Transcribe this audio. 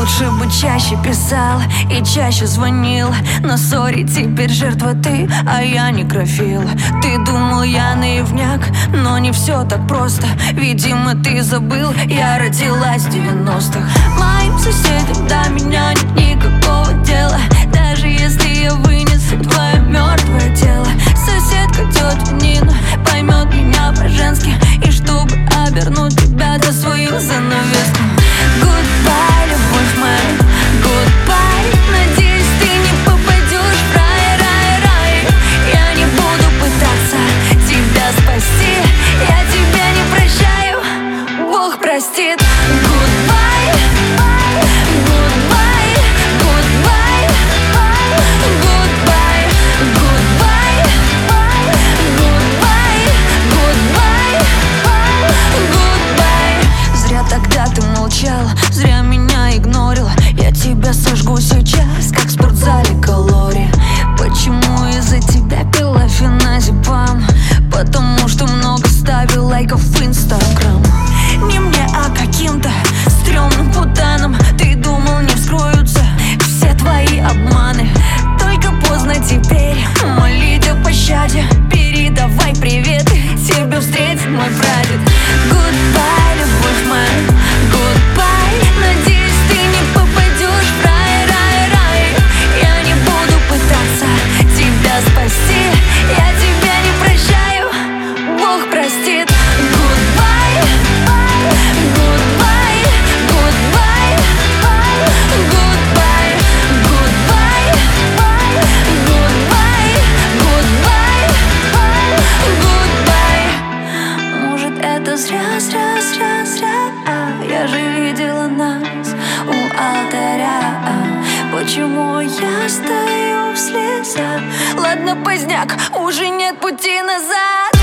Лучше бы чаще писал и чаще звонил. Но сори, теперь жертва ты, а я некрофил Ты думал, я наивняк, но не все так просто. Видимо, ты забыл, я родилась в 90-х Моим соседям до меня нет никакого дела. мой братец, Goodbye, любовь моя. Почему я стою в слезах? Ладно, поздняк, уже нет пути назад